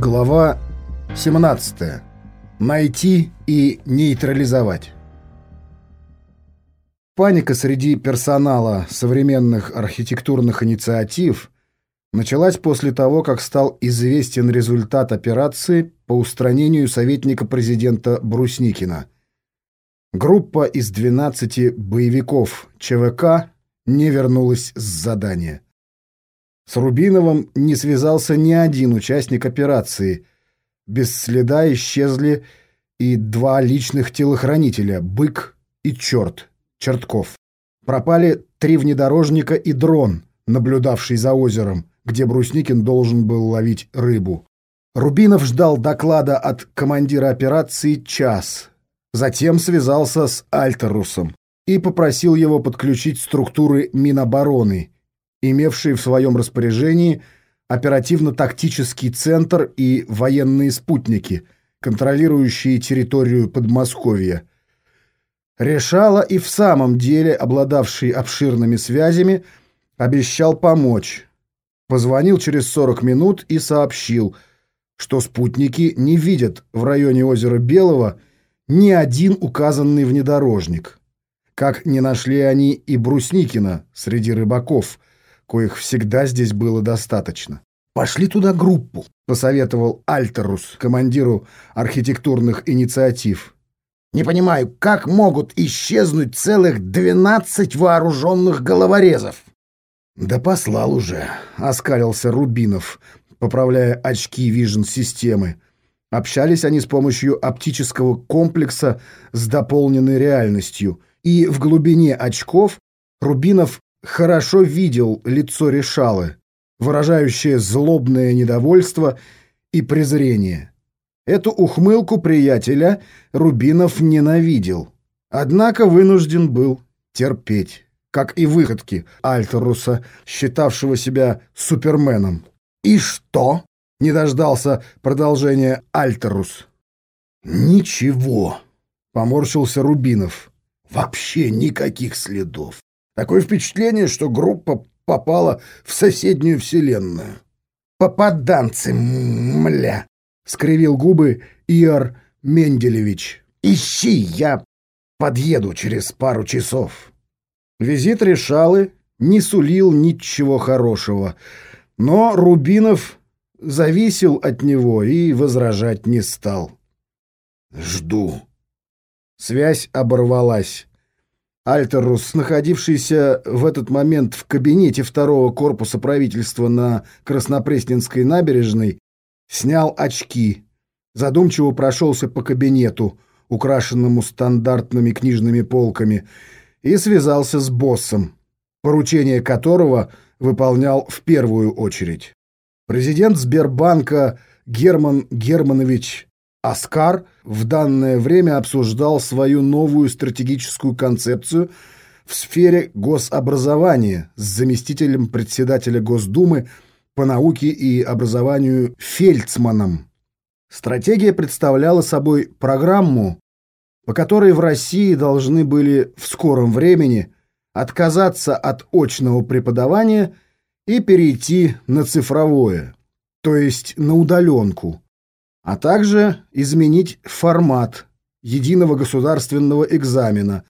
Глава 17. Найти и нейтрализовать. Паника среди персонала современных архитектурных инициатив началась после того, как стал известен результат операции по устранению советника президента Брусникина. Группа из 12 боевиков ЧВК не вернулась с задания. С Рубиновым не связался ни один участник операции. Без следа исчезли и два личных телохранителя — Бык и Черт, Чертков. Пропали три внедорожника и дрон, наблюдавший за озером, где Брусникин должен был ловить рыбу. Рубинов ждал доклада от командира операции час. Затем связался с Альтерусом и попросил его подключить структуры Минобороны — имевшие в своем распоряжении оперативно-тактический центр и военные спутники, контролирующие территорию Подмосковья. Решала и в самом деле, обладавший обширными связями, обещал помочь. Позвонил через 40 минут и сообщил, что спутники не видят в районе озера Белого ни один указанный внедорожник. Как не нашли они и Брусникина среди рыбаков – коих всегда здесь было достаточно. «Пошли туда группу», — посоветовал Альтерус, командиру архитектурных инициатив. «Не понимаю, как могут исчезнуть целых двенадцать вооруженных головорезов?» «Да послал уже», — оскалился Рубинов, поправляя очки вижн-системы. Общались они с помощью оптического комплекса с дополненной реальностью, и в глубине очков Рубинов хорошо видел лицо Решалы, выражающее злобное недовольство и презрение. Эту ухмылку приятеля Рубинов ненавидел, однако вынужден был терпеть, как и выходки Альтеруса, считавшего себя суперменом. «И что?» — не дождался продолжения Альтерус. «Ничего», — поморщился Рубинов. «Вообще никаких следов. Такое впечатление, что группа попала в соседнюю вселенную. «Попаданцы, мля!» — скривил губы Иор Менделевич. «Ищи, я подъеду через пару часов». Визит Решалы не сулил ничего хорошего, но Рубинов зависел от него и возражать не стал. «Жду». Связь оборвалась. Альтерус, находившийся в этот момент в кабинете второго корпуса правительства на Краснопресненской набережной, снял очки, задумчиво прошелся по кабинету, украшенному стандартными книжными полками, и связался с боссом, поручение которого выполнял в первую очередь. Президент Сбербанка Герман Германович Оскар в данное время обсуждал свою новую стратегическую концепцию в сфере гособразования с заместителем председателя Госдумы по науке и образованию Фельдсманом. Стратегия представляла собой программу, по которой в России должны были в скором времени отказаться от очного преподавания и перейти на цифровое, то есть на удаленку – а также изменить формат единого государственного экзамена,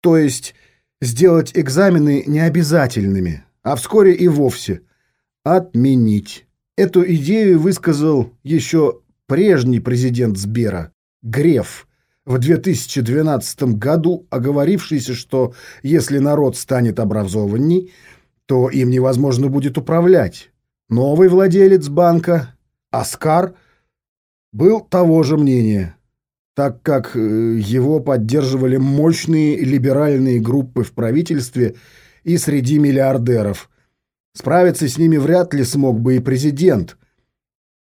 то есть сделать экзамены необязательными, а вскоре и вовсе отменить. Эту идею высказал еще прежний президент Сбера, Греф, в 2012 году оговорившийся, что если народ станет образованней, то им невозможно будет управлять. Новый владелец банка, Оскар, был того же мнения, так как э, его поддерживали мощные либеральные группы в правительстве и среди миллиардеров. Справиться с ними вряд ли смог бы и президент,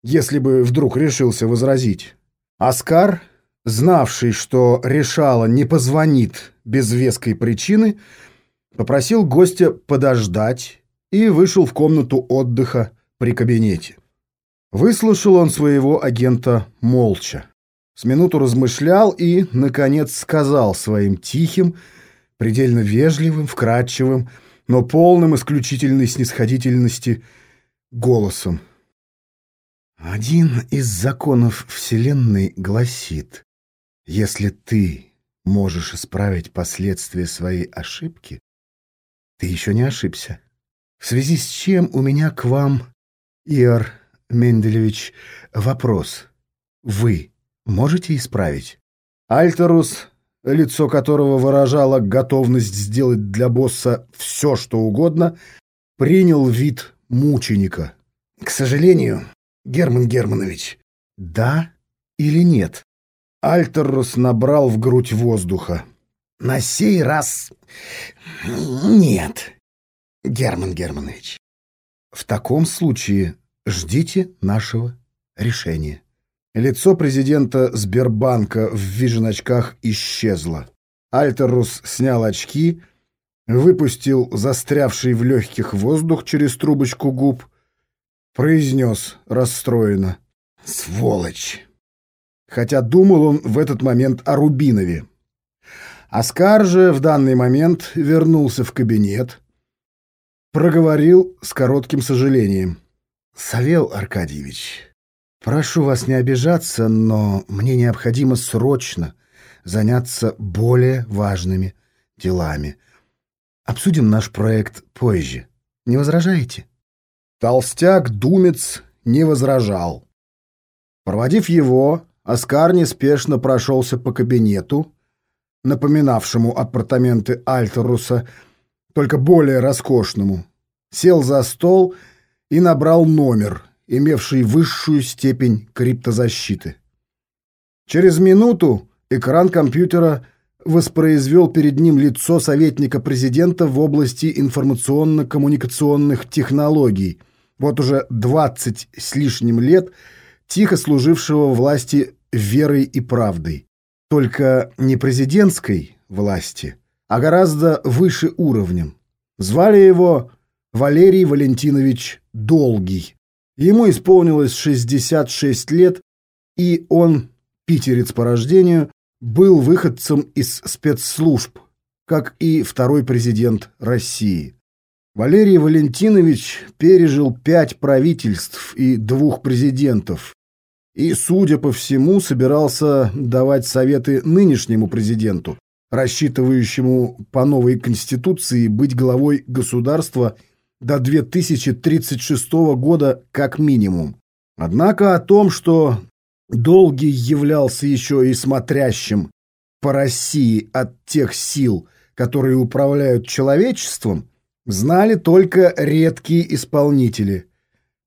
если бы вдруг решился возразить. Оскар, знавший, что Решала не позвонит без веской причины, попросил гостя подождать и вышел в комнату отдыха при кабинете. Выслушал он своего агента молча. С минуту размышлял и, наконец, сказал своим тихим, предельно вежливым, вкрадчивым, но полным исключительной снисходительности голосом. Один из законов Вселенной гласит, если ты можешь исправить последствия своей ошибки, ты еще не ошибся. В связи с чем у меня к вам, Иор Менделевич, вопрос. Вы можете исправить? Альтерус, лицо которого выражало готовность сделать для босса все, что угодно, принял вид мученика. К сожалению, Герман Германович, да или нет? Альтерус набрал в грудь воздуха. На сей раз нет, Герман Германович. В таком случае ждите нашего решения. Лицо президента Сбербанка в вижен-очках исчезло. Альтерус снял очки, выпустил застрявший в легких воздух через трубочку губ произнес расстроенно. «Сволочь!» Хотя думал он в этот момент о Рубинове. Оскар же в данный момент вернулся в кабинет, проговорил с коротким сожалением. «Савел Аркадьевич, прошу вас не обижаться, но мне необходимо срочно заняться более важными делами. Обсудим наш проект позже. Не возражаете?» Толстяк-думец не возражал. Проводив его, Оскар неспешно прошелся по кабинету, напоминавшему апартаменты Альтеруса, только более роскошному, сел за стол и набрал номер, имевший высшую степень криптозащиты. Через минуту экран компьютера воспроизвел перед ним лицо советника президента в области информационно-коммуникационных технологий – вот уже двадцать с лишним лет тихо служившего власти верой и правдой. Только не президентской власти, а гораздо выше уровнем. Звали его Валерий Валентинович Долгий. Ему исполнилось 66 лет, и он, питерец по рождению, был выходцем из спецслужб, как и второй президент России. Валерий Валентинович пережил пять правительств и двух президентов. И, судя по всему, собирался давать советы нынешнему президенту, рассчитывающему по новой конституции быть главой государства до 2036 года как минимум. Однако о том, что Долгий являлся еще и смотрящим по России от тех сил, которые управляют человечеством, знали только редкие исполнители,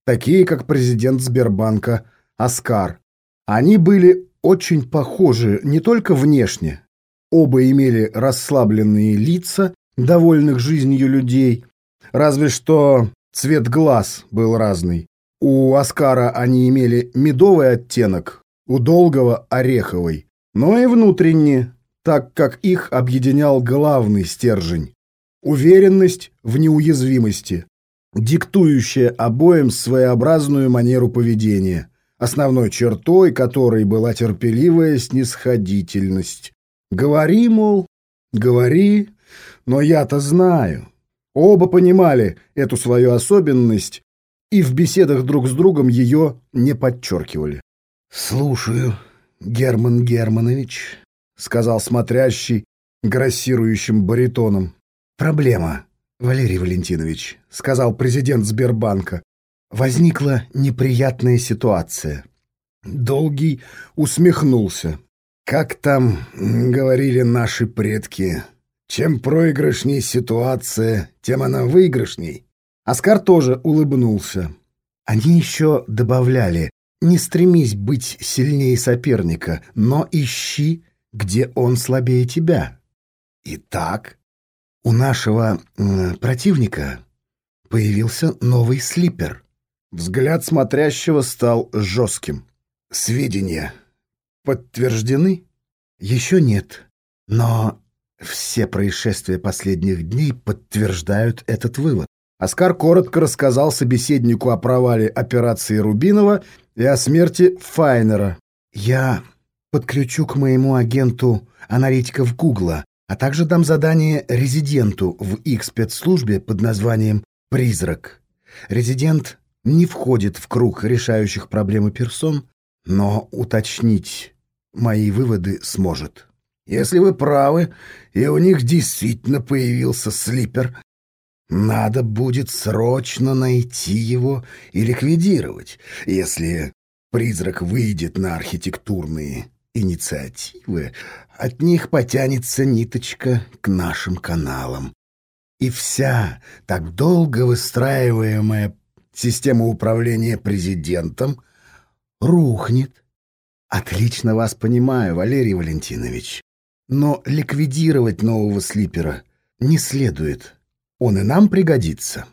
такие как президент Сбербанка Оскар. Они были очень похожи не только внешне, оба имели расслабленные лица, довольных жизнью людей, разве что цвет глаз был разный. У Оскара они имели медовый оттенок, у Долгого – ореховый, но и внутренне, так как их объединял главный стержень уверенность в неуязвимости, диктующая обоим своеобразную манеру поведения, основной чертой которой была терпеливая снисходительность. Говори, мол, говори, но я-то знаю. Оба понимали эту свою особенность и в беседах друг с другом ее не подчеркивали. «Слушаю, Герман Германович», — сказал смотрящий грассирующим баритоном. «Проблема, Валерий Валентинович», — сказал президент Сбербанка. «Возникла неприятная ситуация». Долгий усмехнулся. «Как там говорили наши предки, чем проигрышней ситуация, тем она выигрышней». Оскар тоже улыбнулся. Они еще добавляли, не стремись быть сильнее соперника, но ищи, где он слабее тебя. Итак, у нашего э, противника появился новый слипер. Взгляд смотрящего стал жестким. Сведения подтверждены? Еще нет. Но все происшествия последних дней подтверждают этот вывод. Оскар коротко рассказал собеседнику о провале операции Рубинова и о смерти Файнера. «Я подключу к моему агенту аналитиков Гугла а также дам задание резиденту в их спецслужбе под названием «Призрак». Резидент не входит в круг решающих проблемы персон, но уточнить мои выводы сможет. Если вы правы, и у них действительно появился слипер, надо будет срочно найти его и ликвидировать. Если призрак выйдет на архитектурные инициативы, от них потянется ниточка к нашим каналам. И вся так долго выстраиваемая система управления президентом рухнет. Отлично вас понимаю, Валерий Валентинович. Но ликвидировать нового слипера не следует. Он и нам пригодится.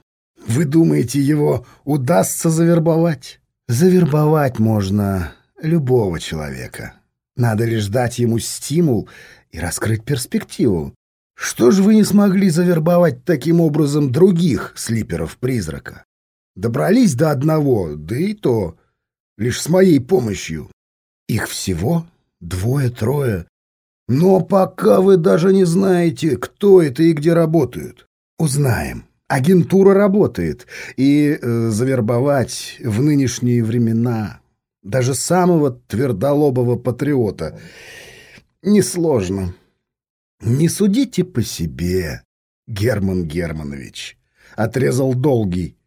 Вы думаете, его удастся завербовать? Завербовать можно любого человека. Надо лишь дать ему стимул и раскрыть перспективу. Что же вы не смогли завербовать таким образом других слиперов-призрака? Добрались до одного, да и то лишь с моей помощью. Их всего двое-трое. Но пока вы даже не знаете, кто это и где работают. Узнаем. Агентура работает, и э, завербовать в нынешние времена даже самого твердолобого патриота несложно. Не судите по себе, Герман Германович, отрезал долгий.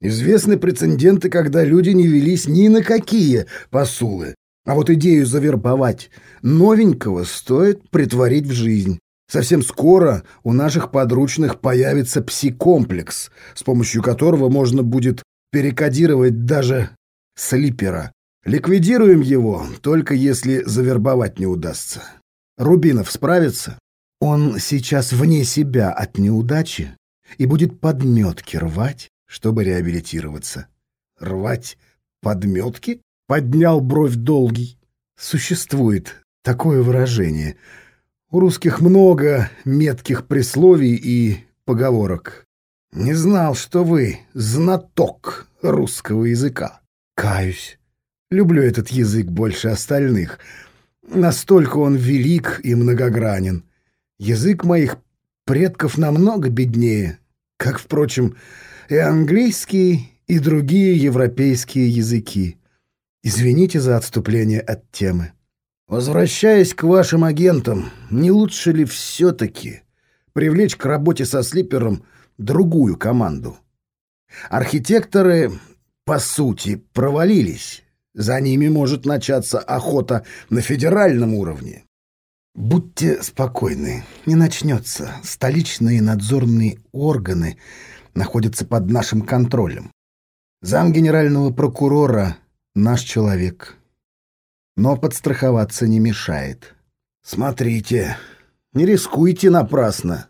Известны прецеденты, когда люди не велись ни на какие посулы, а вот идею завербовать новенького стоит притворить в жизнь. Совсем скоро у наших подручных появится пси-комплекс, с помощью которого можно будет перекодировать даже слипера. Ликвидируем его, только если завербовать не удастся. Рубинов справится? Он сейчас вне себя от неудачи и будет подметки рвать, чтобы реабилитироваться. Рвать подметки? Поднял бровь долгий. Существует такое выражение. У русских много метких присловий и поговорок. Не знал, что вы знаток русского языка. Каюсь. Люблю этот язык больше остальных. Настолько он велик и многогранен. Язык моих предков намного беднее, как, впрочем, и английский, и другие европейские языки. Извините за отступление от темы. Возвращаясь к вашим агентам, не лучше ли все-таки привлечь к работе со слипером другую команду? Архитекторы, по сути, провалились. За ними может начаться охота на федеральном уровне. Будьте спокойны, не начнется. Столичные надзорные органы находятся под нашим контролем. Зам генерального прокурора наш человек. Но подстраховаться не мешает. Смотрите, не рискуйте напрасно.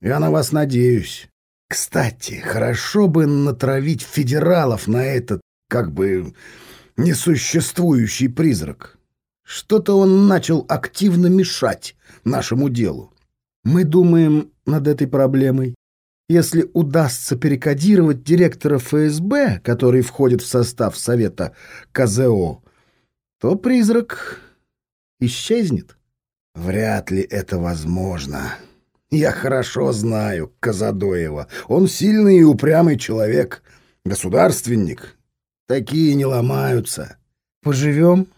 Я на вас надеюсь. Кстати, хорошо бы натравить федералов на этот, как бы, несуществующий призрак. Что-то он начал активно мешать нашему делу. Мы думаем над этой проблемой. Если удастся перекодировать директора ФСБ, который входит в состав Совета КЗО, то призрак исчезнет. Вряд ли это возможно. Я хорошо знаю Казадоева. Он сильный и упрямый человек, государственник. Такие не ломаются. Поживем,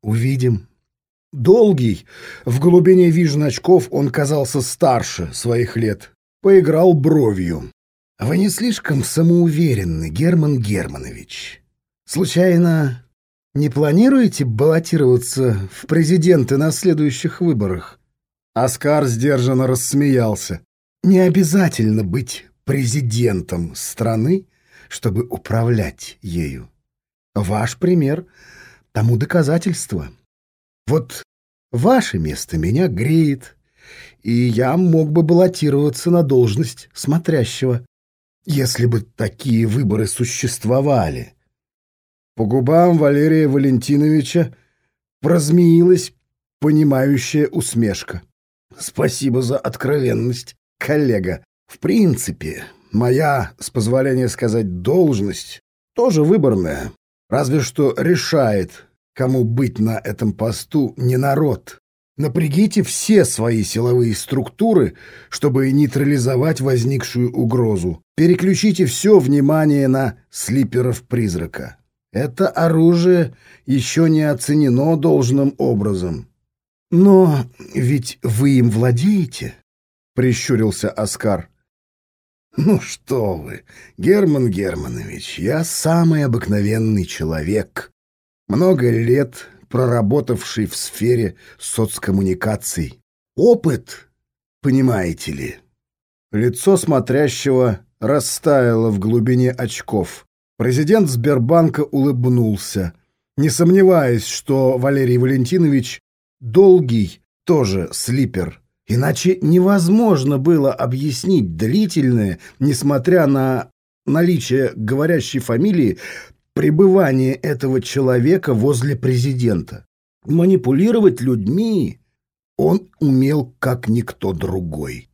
увидим. Долгий. В глубине вижен очков он казался старше своих лет поиграл бровью. «Вы не слишком самоуверенны, Герман Германович. Случайно не планируете баллотироваться в президенты на следующих выборах?» Оскар сдержанно рассмеялся. «Не обязательно быть президентом страны, чтобы управлять ею. Ваш пример тому доказательство. Вот ваше место меня греет, и я мог бы баллотироваться на должность смотрящего, если бы такие выборы существовали. По губам Валерия Валентиновича прозмеилась понимающая усмешка. Спасибо за откровенность, коллега. В принципе, моя, с позволения сказать, должность тоже выборная. Разве что решает, кому быть на этом посту не народ, Напрягите все свои силовые структуры, чтобы нейтрализовать возникшую угрозу. Переключите все внимание на слиперов призрака. Это оружие еще не оценено должным образом. Но ведь вы им владеете, — прищурился Оскар. Ну что вы, Герман Германович, я самый обыкновенный человек. Много лет проработавший в сфере соцкоммуникаций. Опыт, понимаете ли. Лицо смотрящего растаяло в глубине очков. Президент Сбербанка улыбнулся, не сомневаясь, что Валерий Валентинович долгий тоже слипер. Иначе невозможно было объяснить длительное, несмотря на наличие говорящей фамилии, пребывание этого человека возле президента. Манипулировать людьми он умел как никто другой.